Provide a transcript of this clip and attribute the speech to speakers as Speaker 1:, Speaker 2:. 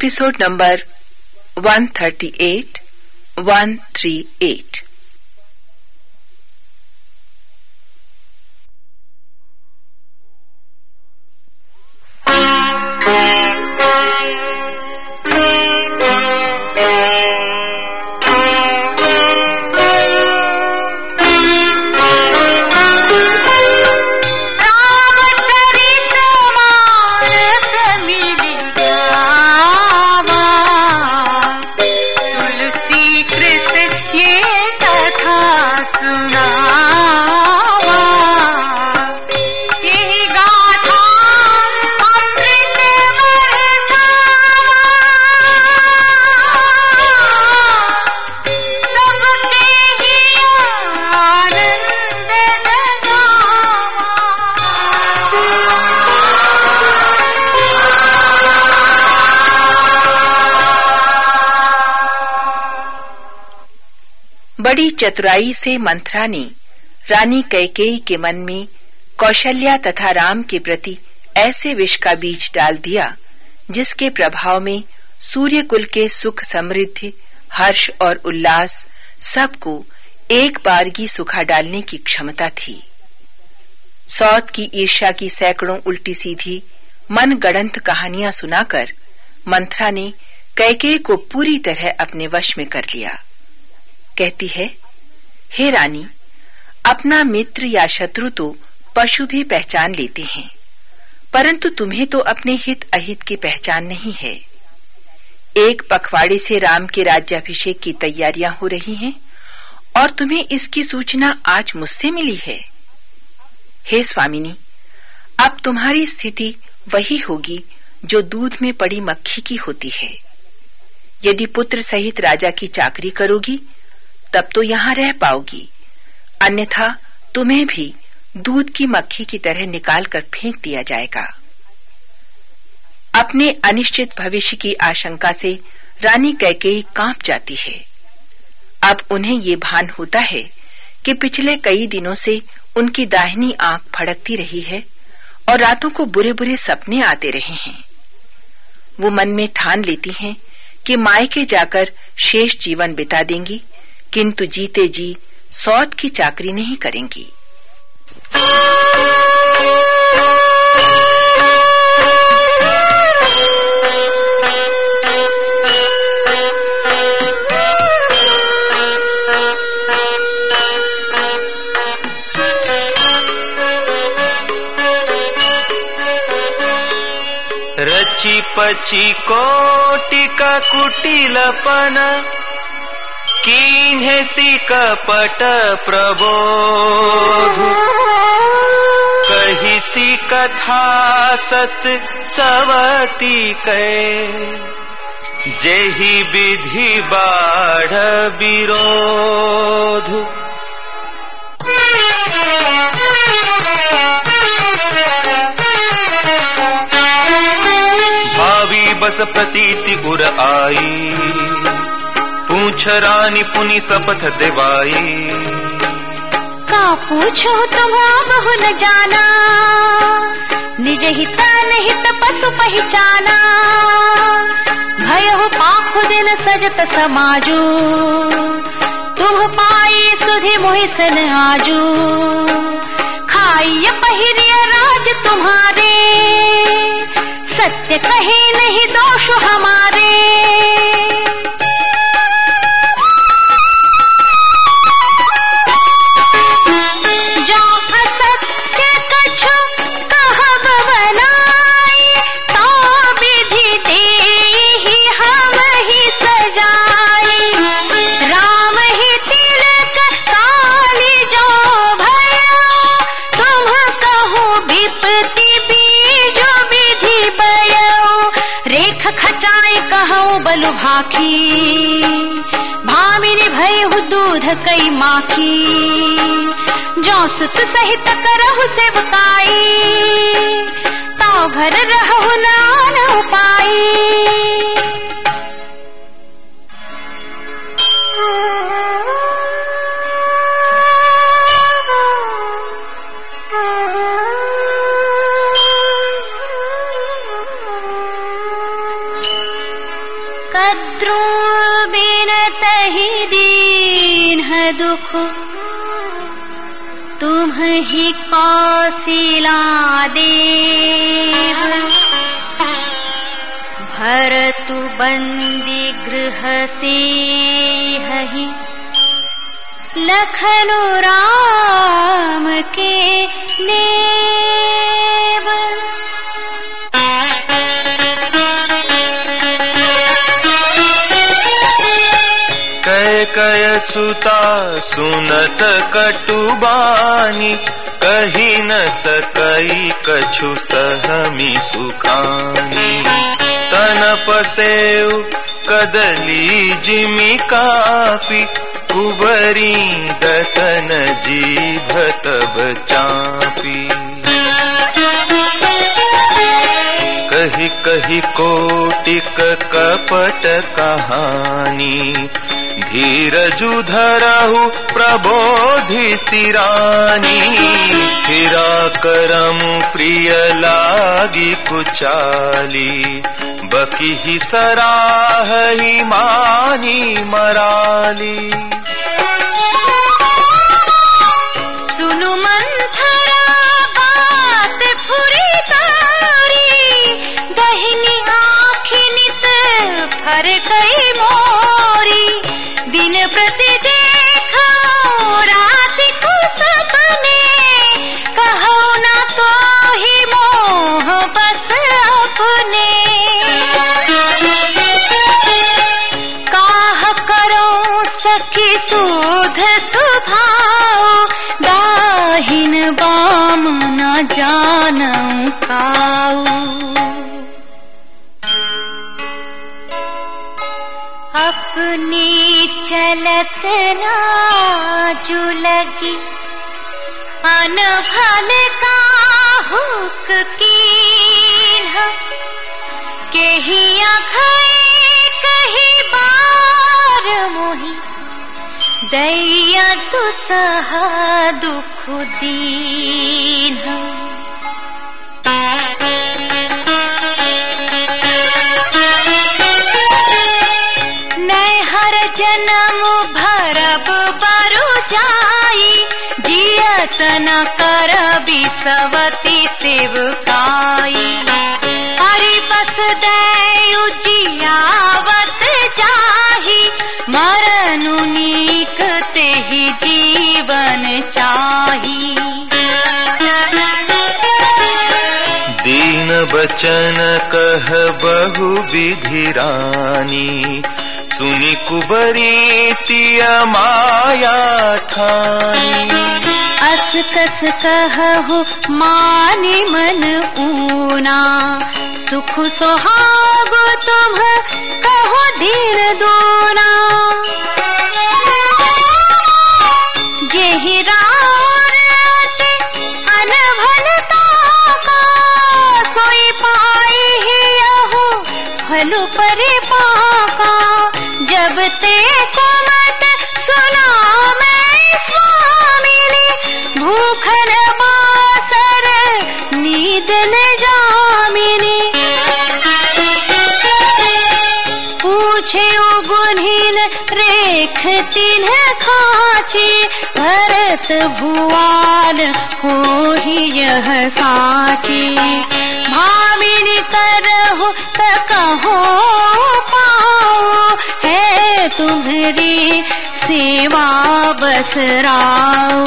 Speaker 1: episode number 138 138 बड़ी चतुराई से मंथरा ने रानी कैकेयी के मन में कौशल्या तथा राम के प्रति ऐसे विष का बीज डाल दिया, जिसके प्रभाव में सूर्य कुल के सुख समृद्धि, हर्ष और उल्लास सबको एक बारगी सुखा डालने की क्षमता थी। सौत की ईर्षा की सैकड़ों उल्टी सीधी मन गणंत कहानियाँ सुनाकर मंथरा ने कैके को पूरी तरह अपने वश में कर लिया। कहती है, हे रानी, अपना मित्र या शत्रु तो पशु भी पहचान लेते हैं, परंतु तुम्हें तो अपने हित अहित की पहचान नहीं है। एक पखवाड़े से राम के राज्याभिषेक की तैयारियाँ हो रही हैं, और तुम्हें इसकी सूचना आज मुझसे मिली है। हे स्वामिनी, अब तुम्हारी स्थिति वही होगी जो दूध में पड़ी मक्खी की होती है। यदि पुत्र सहित राजा की चाकरी करोगी तब तो यहाँ रह पाओगी। अन्यथा तुम्हें भी दूध की मक्खी की तरह निकाल कर फेंक दिया जाएगा। अपने अनिश्चित भविष्य की आशंका से रानी कैकेयी काँप जाती है। अब उन्हें ये भान होता है कि पिछले कई दिनों से उनकी दाहिनी आँख फड़कती रही है और रातों को बुरे बुरे सपने आते रहे हैं। वो मन में ठान लेती हैं कि मायके जाकर शेष जीवन बिता देंगी किंतु जीते जी सौत की चाकरी नहीं करेंगी।
Speaker 2: रची पची कोटिका कुटिलपन किन्हेसी कपट प्रबोध। कहिसी कथा सत सवती कै जेहि विधि बाढ़ विरोध। भावी बस प्रतीति उर आई। पूछ रानी पुनि सपथ दिवाई।
Speaker 3: का पूछो तुम बहु न जाना, निज हित निहित पशु पहचाना। भय हो पाखु दिन सजत समाजू, तुम पाई सुधि मोहिसन आजू। खाई पहिरिय राज तुम्हारे, सत्य कहे नहीं दोष हमारे जो सुत सहित करहु सेवकाई। तो भर रहु नान पाई शत्रु बिन तही दीन है दुख। हि काशीलादे भरतु बी गृह लखनु राम के
Speaker 2: कय सुता सुनत कटुबानी कही न सकई कछु सहमी सुखानी। तन पसेव कदली जिमि कापी कुबरी दसन जीभ कही कही कोटिक कपट कहानी। धीरजु धरहु प्रबोधि सिरानी। फिरा करम प्रिय लागी कुचाली। बकी सराह ही मानी मराली।
Speaker 3: सुनु मंथरा चलत ना जुलगी। अनभल का हुक केहिया घई कही बार मोही। दैया तु सह दुख दीन कर बिसवती सेवकाई हरि बस दयु जियावत जाही, मरनु नीक तेहि जीवन चाही।
Speaker 2: दीन बचन कह बहु विधि रानी, सुनि कुबरी तिय माया ठानी।
Speaker 3: अस कस कहु मानि मन ऊना। सुख तुम कहो धीर दोना भरत भुआल हो ही यह साची। भामिनी करहु त कहो पाओ, है तुम्हारी सेवा बस राओ